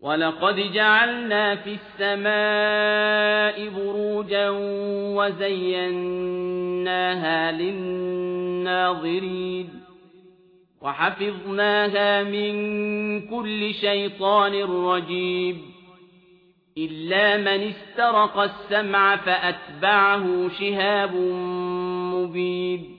ولقد جعلنا في السماء بروجا وزيناها للناظرين وحفظناها من كل شيطان رجيم إلا من استرق السمع فأتبعه شهاب مبين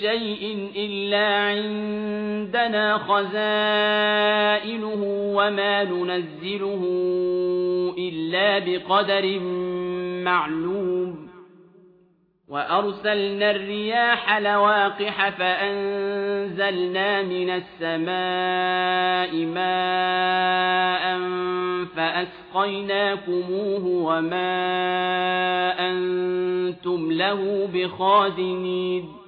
شيء إلا عندنا خزائنه وما ننزله إلا بقدر معلوم. وأرسلنا الرياح لواقح فأنزلنا من السماء ماء فأسقيناكموه وما أنتم له بخازنين.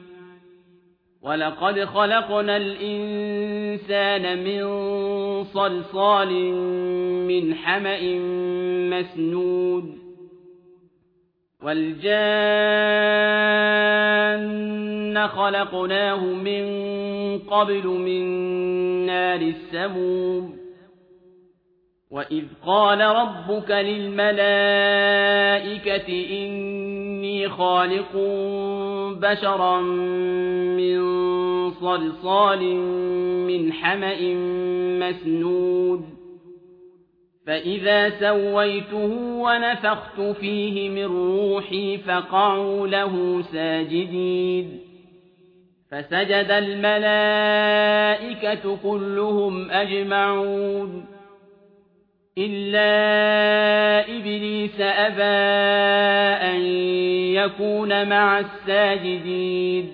ولقد خلقنا الإنسان من صلصال من حمأ مسنود والجان خلقناه من قبل من نار السموم وإذ قال ربك للملائكة خالق بشرا من صلصال من حمأ مسنود. فإذا سويته ونفخت فيه من روحي فقعوا له ساجدين. فسجد الملائكة كلهم أجمعون. إلا إبليس أبى يكون مع الساجدين